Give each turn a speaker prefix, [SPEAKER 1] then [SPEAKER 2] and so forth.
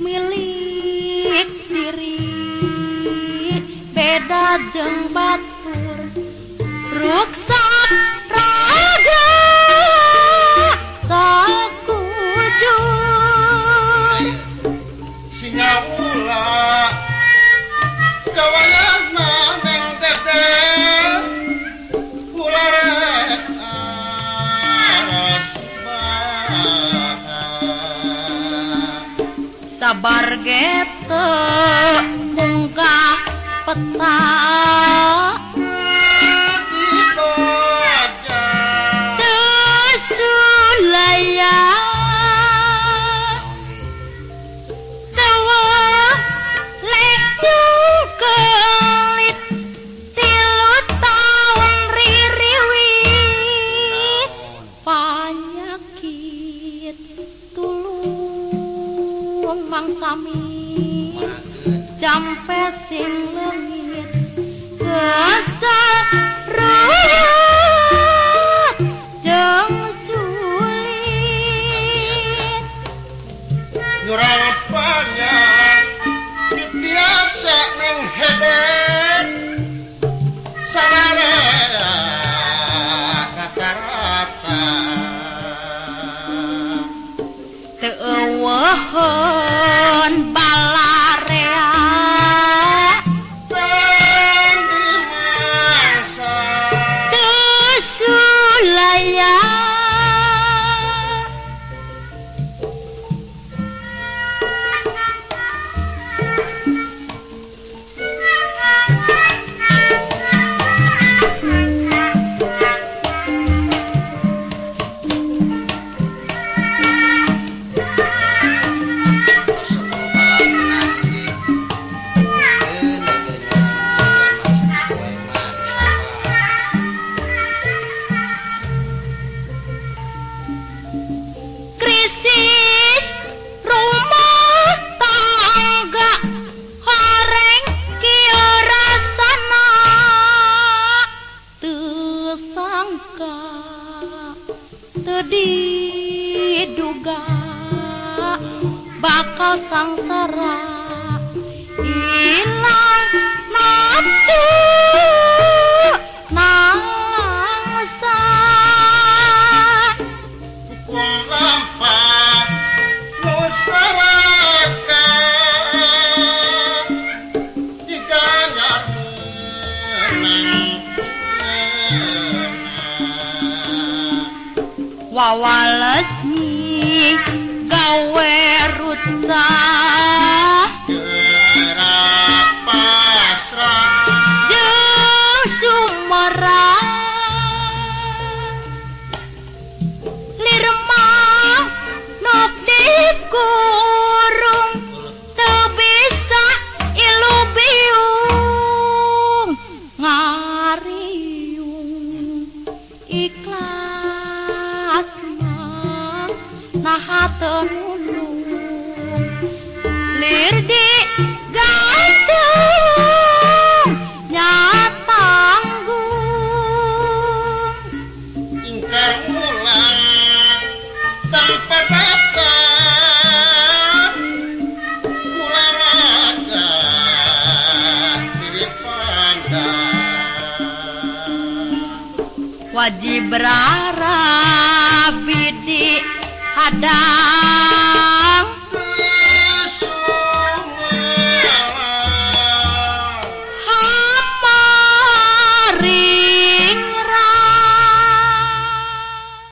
[SPEAKER 1] milik diri. Beda jeng batur ruksak raga sakujur
[SPEAKER 2] singa ula kawayan neng tete kula rek aras
[SPEAKER 1] kabar get bengkak peta. kurang sami. Jampe sing lengit kesal rat jeng sulit. Nyurah bakal sangsara hilang nafsu nangsa
[SPEAKER 2] hukum lampah masyarakat jika nyar menang
[SPEAKER 1] wawalesmi gawe ruca
[SPEAKER 2] gerak pasrah
[SPEAKER 1] lirma nok dikurung teu bisa ilu biung. Ngariung ikhlas mah naha wajib berarabidi hadap